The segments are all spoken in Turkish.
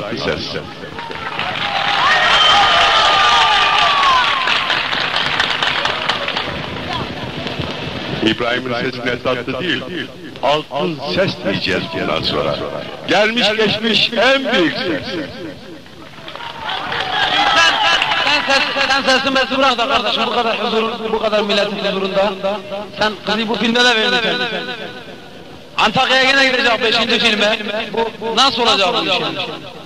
tatlı ses. İbrahim'in sesine tatlı değil, altın ses diyeceğiz bundan sonra. Gelmiş geçmiş en büyük ses. Sen, ses, sen sesin besi bırak da kardeşim bu kadar huzurun, bu kadar milletin huzurunda. Sen kızı bu filmde de verdin. Antakya'ya gene gidecek beşinci filme. Bu, bu nasıl olacak bu iş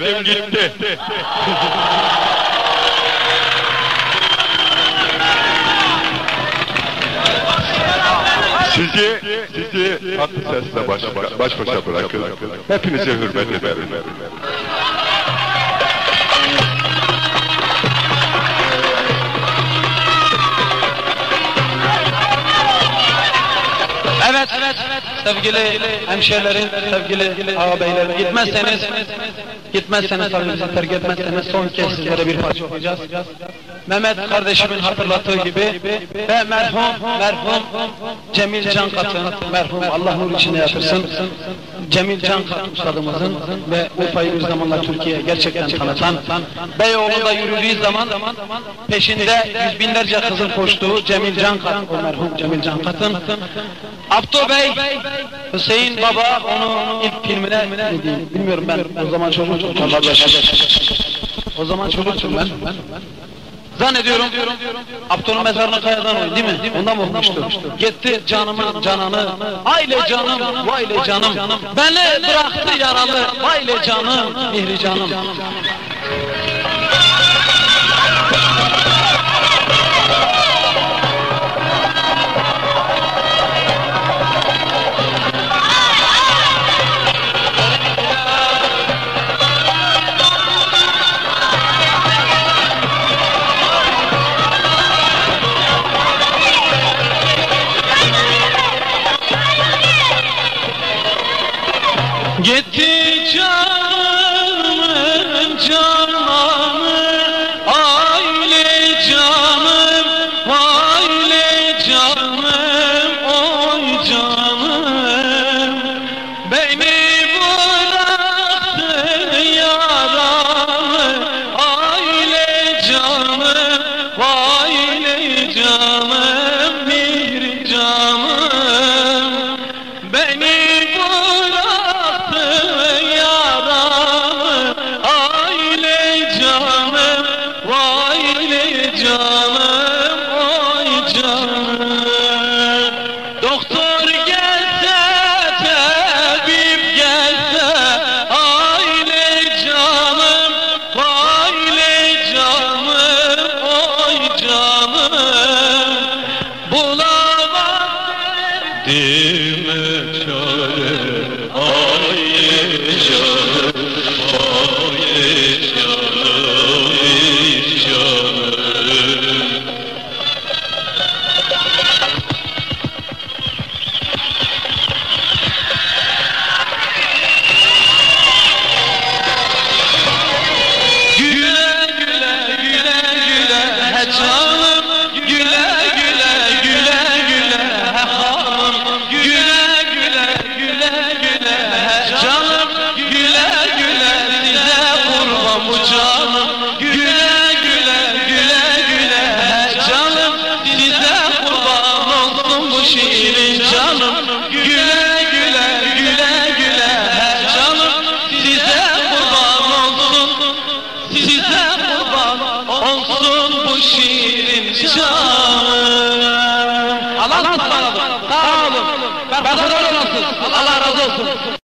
Verdim gitti. Sizi, sizi tatlı sesle baş, baş başa bırakın. Hepinize hürmet ederim. Evet, sevgili hemşehrilerim, sevgili ağabeylerim, gitmezseniz, gitmezseniz tabii bizi terk etmezseniz son kez sizlere bir parça okuyacağız. Mehmet kardeşimin hatırlattığı gibi ve merhum, merhum Cemil Cankat'ın, merhum Allah nur içine yatırsın, Cemil Cankat ustadımızın ve Urfa'yı bir zamanlar Türkiye'ye gerçekten tanıtan, Beyoğlu'nda yürüdüğü zaman peşinde yüz binlerce kızın koştuğu Cemil Cankat, o merhum Cemil Cankat'ın Abdo Bey, Hüseyin Baba onu ilk filmine ne diyeyim, bilmiyorum ben o zaman çocuktum. O zaman çocuktum ben. Zannediyorum Abdü'nün mezarını kayadan oydu değil mi? Ondan mı okumuştu? Gitti canımın cananı, aile canım, vayle canım, beni bıraktı yaralı, vayle canım, mihri canım. Gitti canımın cananı, aile canım, aile canım, oy canım. Beni bıraktı yaralı, aile canım, aile canım, Bulamam derdime çare, Sağ olun. Ben kadar olasın. Allah razı olsun.